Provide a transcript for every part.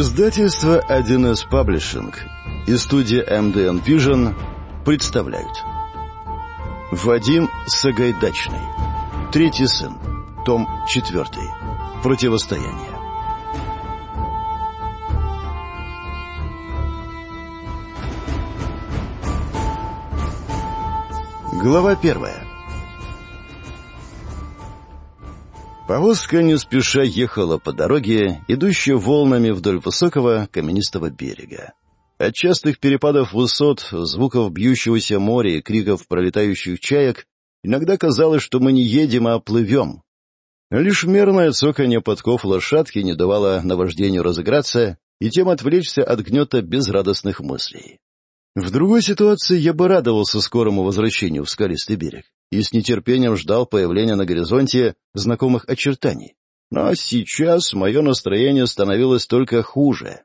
Издательство 1С Паблишинг и студия MDN Vision представляют Вадим Сагайдачный Третий сын Том 4 Противостояние Глава первая Повозка не спеша ехала по дороге, идущей волнами вдоль высокого каменистого берега. От частых перепадов высот, звуков бьющегося моря и криков пролетающих чаек иногда казалось, что мы не едем, а плывем. Лишь мерное цоканье подков лошадки не давало наваждению разыграться и тем отвлечься от гнета безрадостных мыслей. В другой ситуации я бы радовался скорому возвращению в скалистый берег и с нетерпением ждал появления на горизонте знакомых очертаний. Но сейчас мое настроение становилось только хуже.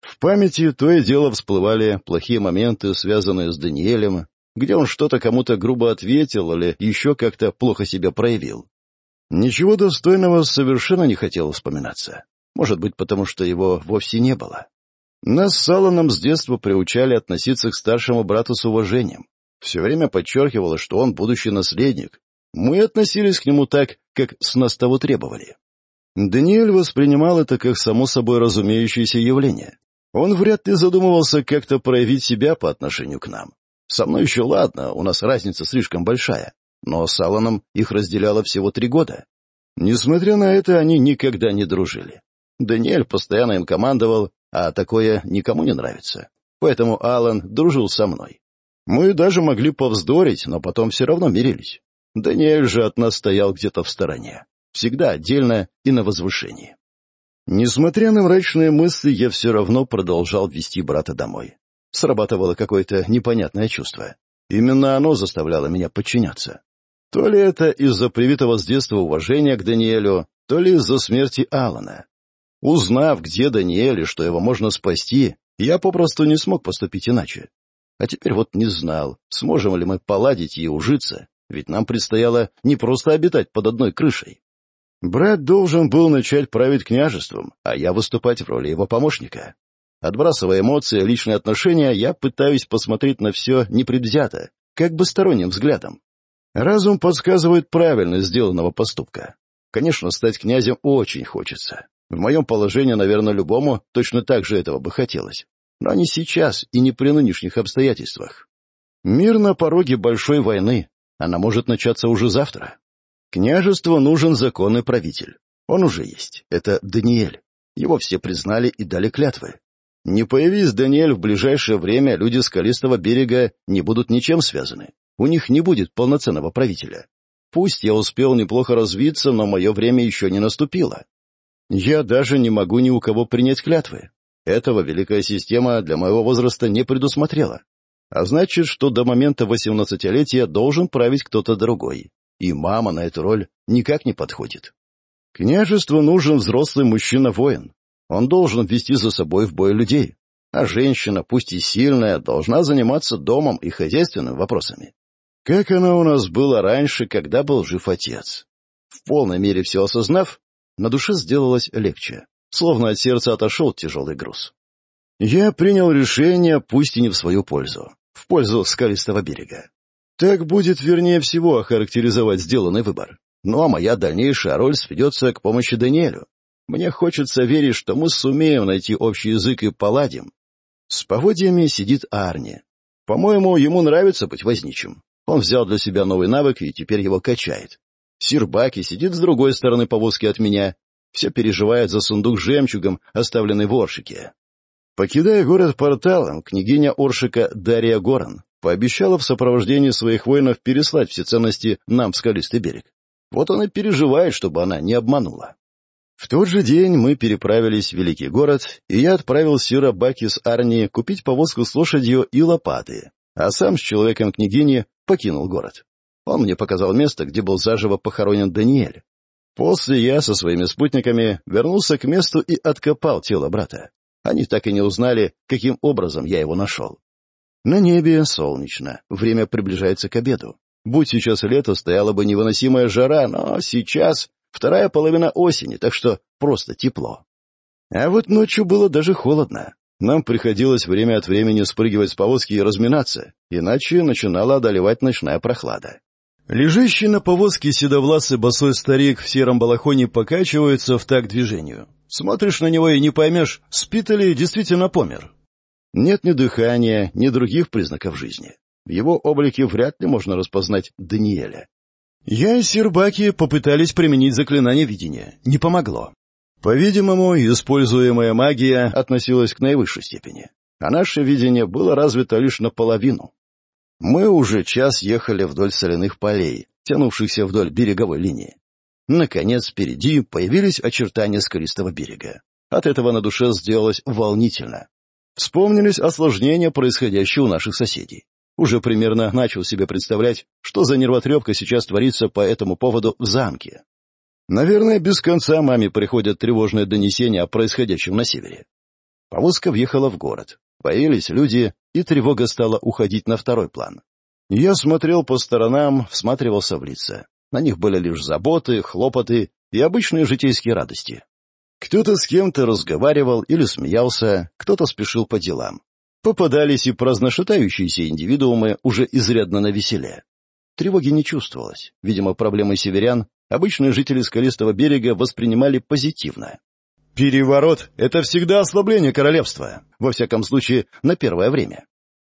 В памяти то и дело всплывали плохие моменты, связанные с Даниэлем, где он что-то кому-то грубо ответил или еще как-то плохо себя проявил. Ничего достойного совершенно не хотел вспоминаться. Может быть, потому что его вовсе не было. Нас с Алланом с детства приучали относиться к старшему брату с уважением, все время подчеркивала, что он будущий наследник. Мы относились к нему так, как с нас того требовали. Даниэль воспринимал это как само собой разумеющееся явление. Он вряд ли задумывался как-то проявить себя по отношению к нам. Со мной еще ладно, у нас разница слишком большая. Но с Алланом их разделяло всего три года. Несмотря на это, они никогда не дружили. Даниэль постоянно им командовал, а такое никому не нравится. Поэтому Аллан дружил со мной. Мы даже могли повздорить, но потом все равно мирились. Даниэль же от нас стоял где-то в стороне, всегда отдельно и на возвышении. Несмотря на мрачные мысли, я все равно продолжал вести брата домой. Срабатывало какое-то непонятное чувство. Именно оно заставляло меня подчиняться. То ли это из-за привитого с детства уважения к Даниэлю, то ли из-за смерти Алана. Узнав, где Даниэль и что его можно спасти, я попросту не смог поступить иначе. А теперь вот не знал, сможем ли мы поладить и ужиться, ведь нам предстояло не просто обитать под одной крышей. Брат должен был начать править княжеством, а я выступать в роли его помощника. Отбрасывая эмоции, личные отношения, я пытаюсь посмотреть на все непредвзято, как бы сторонним взглядом. Разум подсказывает правильность сделанного поступка. Конечно, стать князем очень хочется. В моем положении, наверное, любому точно так же этого бы хотелось. Но не сейчас и не при нынешних обстоятельствах. Мир на пороге большой войны. Она может начаться уже завтра. Княжеству нужен законный правитель. Он уже есть. Это Даниэль. Его все признали и дали клятвы. Не появись Даниэль в ближайшее время, люди Скалистого берега не будут ничем связаны. У них не будет полноценного правителя. Пусть я успел неплохо развиться, но мое время еще не наступило. Я даже не могу ни у кого принять клятвы. Этого великая система для моего возраста не предусмотрела. А значит, что до момента восемнадцатилетия должен править кто-то другой. И мама на эту роль никак не подходит. Княжеству нужен взрослый мужчина-воин. Он должен вести за собой в бой людей. А женщина, пусть и сильная, должна заниматься домом и хозяйственными вопросами. Как она у нас была раньше, когда был жив отец. В полной мере все осознав, на душе сделалось легче словно от сердца отошел тяжелый груз. Я принял решение, пусть и не в свою пользу, в пользу скалистого берега. Так будет вернее всего охарактеризовать сделанный выбор. Ну а моя дальнейшая роль сведется к помощи Даниэлю. Мне хочется верить, что мы сумеем найти общий язык и поладим. С поводьями сидит Арни. По-моему, ему нравится быть возничим. Он взял для себя новый навык и теперь его качает. Сербаки сидит с другой стороны повозки от меня, все переживают за сундук с жемчугом, оставленный в Оршике. Покидая город порталом, княгиня Оршика Дарья Горан пообещала в сопровождении своих воинов переслать все ценности нам в скалистый берег. Вот он и переживает, чтобы она не обманула. В тот же день мы переправились в Великий город, и я отправил Сира Баки с Арни купить повозку с лошадью и лопаты, а сам с человеком княгини покинул город. Он мне показал место, где был заживо похоронен Даниэль. После я со своими спутниками вернулся к месту и откопал тело брата. Они так и не узнали, каким образом я его нашел. На небе солнечно, время приближается к обеду. Будь сейчас лето, стояла бы невыносимая жара, но сейчас вторая половина осени, так что просто тепло. А вот ночью было даже холодно. Нам приходилось время от времени спрыгивать с повозки и разминаться, иначе начинала одолевать ночная прохлада. Лежащий на повозке седовласый босой старик в сером балахоне покачивается в такт движению. Смотришь на него и не поймешь, спит или действительно помер. Нет ни дыхания, ни других признаков жизни. В его облике вряд ли можно распознать Даниэля. Я и Сербаки попытались применить заклинание видения. Не помогло. По-видимому, используемая магия относилась к наивысшей степени, а наше видение было развито лишь наполовину. Мы уже час ехали вдоль соляных полей, тянувшихся вдоль береговой линии. Наконец, впереди появились очертания скалистого берега. От этого на душе сделалось волнительно. Вспомнились осложнения, происходящие у наших соседей. Уже примерно начал себе представлять, что за нервотрепка сейчас творится по этому поводу в замке. Наверное, без конца маме приходят тревожные донесения о происходящем на севере. Повозка въехала в город. Появились люди, и тревога стала уходить на второй план. Я смотрел по сторонам, всматривался в лица. На них были лишь заботы, хлопоты и обычные житейские радости. Кто-то с кем-то разговаривал или смеялся, кто-то спешил по делам. Попадались и праздношатающиеся индивидуумы уже изрядно на веселе. Тревоги не чувствовалось. Видимо, проблемы северян обычные жители скалистого берега воспринимали позитивно. Переворот — это всегда ослабление королевства, во всяком случае, на первое время.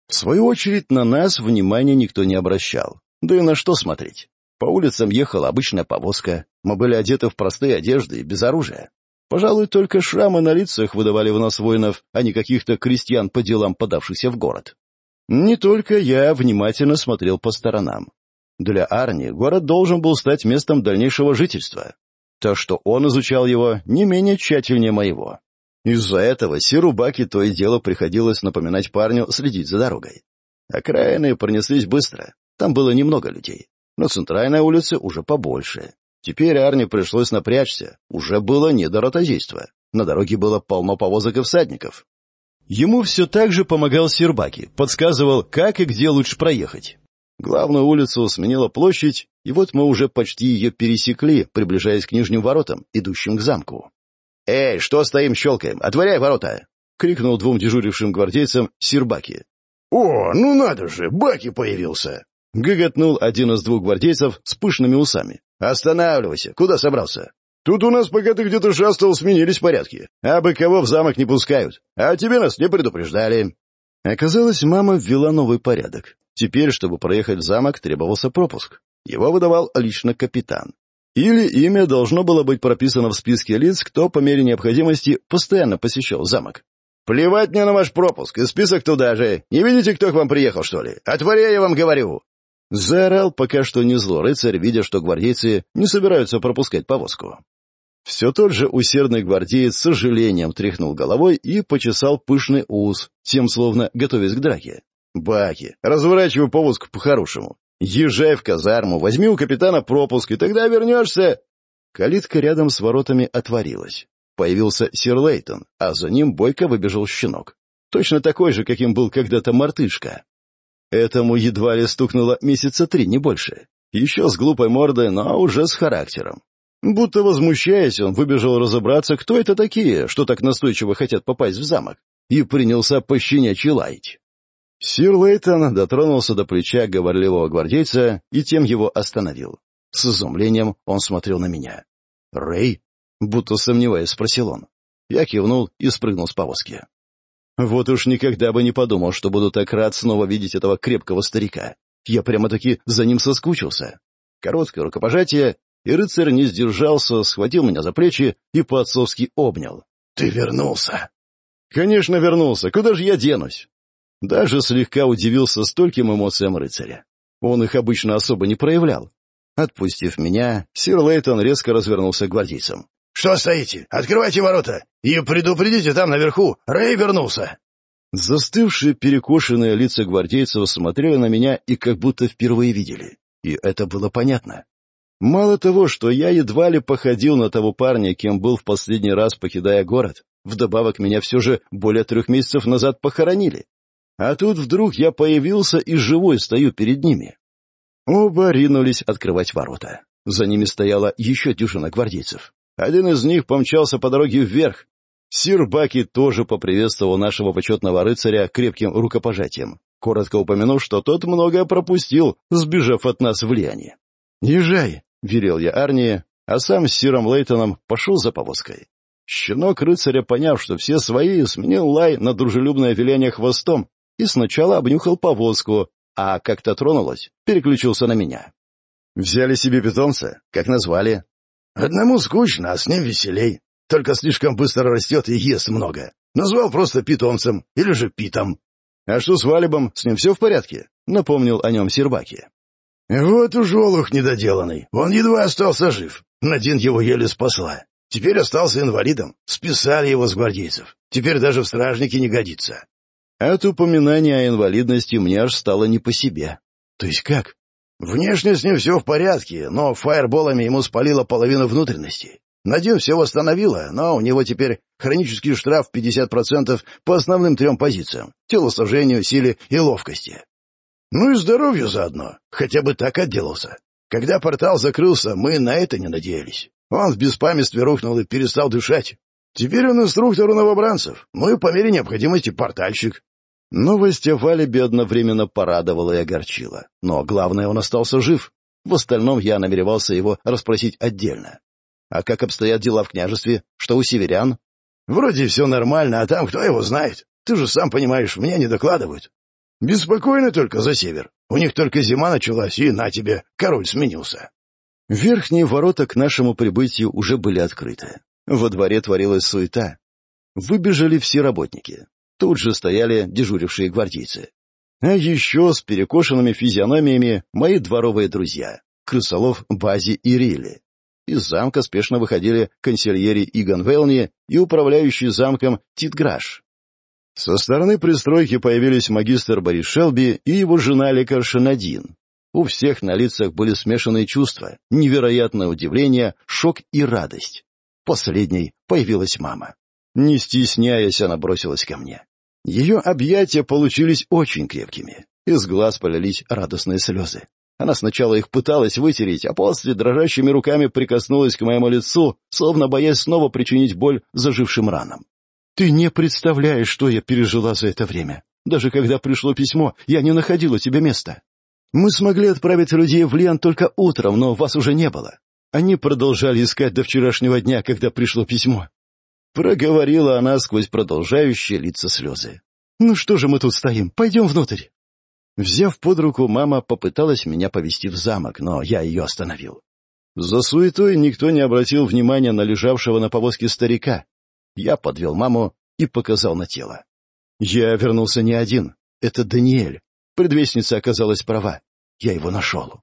В свою очередь, на нас внимания никто не обращал. Да и на что смотреть? По улицам ехала обычная повозка, мы были одеты в простые одежды и без оружия. Пожалуй, только шрамы на лицах выдавали в нас воинов, а не каких-то крестьян по делам, подавшихся в город. Не только я внимательно смотрел по сторонам. Для Арни город должен был стать местом дальнейшего жительства, то, что он изучал его, не менее тщательнее моего. Из-за этого Сиру Баки то и дело приходилось напоминать парню следить за дорогой. Окраины пронеслись быстро, там было немного людей, но центральная улица уже побольше. Теперь Арне пришлось напрячься, уже было не до ротозейства. На дороге было полно повозок и всадников. Ему все так же помогал Сербаки, подсказывал, как и где лучше проехать. Главную улицу сменила площадь, и вот мы уже почти ее пересекли, приближаясь к нижним воротам, идущим к замку. «Эй, что стоим щелкаем? Отворяй ворота!» — крикнул двум дежурившим гвардейцам Сербаки. «О, ну надо же, Баки появился!» — гоготнул один из двух гвардейцев с пышными усами. «Останавливайся! Куда собрался?» «Тут у нас, пока ты где-то шастал, сменились порядки. А бы кого в замок не пускают. А тебе нас не предупреждали». Оказалось, мама ввела новый порядок. Теперь, чтобы проехать в замок, требовался пропуск. Его выдавал лично капитан. Или имя должно было быть прописано в списке лиц, кто по мере необходимости постоянно посещал замок. «Плевать мне на ваш пропуск и список туда же. Не видите, кто к вам приехал, что ли? Отворяй, я вам говорю!» Заорал пока что не зло рыцарь, видя, что гвардейцы не собираются пропускать повозку. Все тот же усердный гвардеец с сожалением тряхнул головой и почесал пышный ус, тем словно готовясь к драке. Баки, разворачивай повозку по-хорошему. Езжай в казарму, возьми у капитана пропуск, и тогда вернешься. Калитка рядом с воротами отворилась. Появился сир Лейтон, а за ним бойко выбежал щенок. Точно такой же, каким был когда-то мартышка. Этому едва ли стукнуло месяца три, не больше. Еще с глупой мордой, но уже с характером. Будто возмущаясь, он выбежал разобраться, кто это такие, что так настойчиво хотят попасть в замок, и принялся пощенячий лаять. Сир Лейтон дотронулся до плеча говорливого гвардейца и тем его остановил. С изумлением он смотрел на меня. «Рэй?» — будто сомневаясь, спросил он. Я кивнул и спрыгнул с повозки. Вот уж никогда бы не подумал, что буду так рад снова видеть этого крепкого старика. Я прямо-таки за ним соскучился. Короткое рукопожатие, и рыцарь не сдержался, схватил меня за плечи и по-отцовски обнял. «Ты вернулся!» «Конечно вернулся! Куда же я денусь?» Даже слегка удивился стольким эмоциям рыцаря. Он их обычно особо не проявлял. Отпустив меня, сир Лейтон резко развернулся к гвардейцам. «Что стоите? Открывайте ворота! И предупредите там наверху! Рэй вернулся!» Застывшие перекошенные лица гвардейцев смотрели на меня и как будто впервые видели. И это было понятно. Мало того, что я едва ли походил на того парня, кем был в последний раз, покидая город, вдобавок меня все же более трех месяцев назад похоронили, а тут вдруг я появился и живой стою перед ними. Оба ринулись открывать ворота. За ними стояла еще дюжина гвардейцев. Один из них помчался по дороге вверх. Сир Баки тоже поприветствовал нашего почетного рыцаря крепким рукопожатием, коротко упомянув, что тот многое пропустил, сбежав от нас в Лиане. «Езжай!» — велел я Арнии, а сам с Сиром Лейтоном пошел за повозкой. Щенок рыцаря, поняв, что все свои, сменил лай на дружелюбное веление хвостом и сначала обнюхал повозку, а как-то тронулась, переключился на меня. «Взяли себе питомца? Как назвали?» «Одному скучно, а с ним веселей. Только слишком быстро растет и ест много. Назвал просто питомцем или же питом». «А что с Валибом? С ним все в порядке?» — напомнил о нем Сербаки. «Вот уж олух недоделанный. Он едва остался жив. Надин его еле спасла. Теперь остался инвалидом. Списали его с гвардейцев. Теперь даже в стражники не годится. От упоминания о инвалидности мне аж стало не по себе. То есть как? Внешне с ним все в порядке, но фаерболами ему спалило половину внутренности. Надин все восстановила, но у него теперь хронический штраф 50% по основным трем позициям — телосложению, силе и ловкости. Ну и здоровью заодно. Хотя бы так отделался. Когда портал закрылся, мы на это не надеялись. Он в беспамятстве рухнул и перестал дышать. Теперь он инструктор новобранцев, ну и по мере необходимости портальщик. Новость Востефали бедно временно порадовала и огорчила. Но главное, он остался жив. В остальном я намеревался его расспросить отдельно. А как обстоят дела в княжестве? Что у северян? Вроде все нормально, а там кто его знает? Ты же сам понимаешь, мне не докладывают. Беспокойно только за север. У них только зима началась, и на тебе, король сменился. Верхние ворота к нашему прибытию уже были открыты. Во дворе творилась суета. Выбежали все работники тут же стояли дежурившие гвардейцы. А еще с перекошенными физиономиями мои дворовые друзья — Крысолов, Бази и Рилли. Из замка спешно выходили консильери Иган Велни и управляющий замком Тит Со стороны пристройки появились магистр Борис Шелби и его жена лекарша Надин. У всех на лицах были смешанные чувства, невероятное удивление, шок и радость. Последней появилась мама. Не стесняясь, она бросилась ко мне. Ее объятия получились очень крепкими. Из глаз полились радостные слезы. Она сначала их пыталась вытереть, а после дрожащими руками прикоснулась к моему лицу, словно боясь снова причинить боль зажившим ранам. «Ты не представляешь, что я пережила за это время. Даже когда пришло письмо, я не находила тебе места. Мы смогли отправить людей в Лен только утром, но вас уже не было. Они продолжали искать до вчерашнего дня, когда пришло письмо. Проговорила она сквозь продолжающие лица слезы. «Ну что же мы тут стоим? Пойдем внутрь!» Взяв под руку, мама попыталась меня повести в замок, но я ее остановил. За суетой никто не обратил внимания на лежавшего на повозке старика. Я подвел маму и показал на тело. Я вернулся не один. Это Даниэль. Предвестница оказалась права. Я его нашел.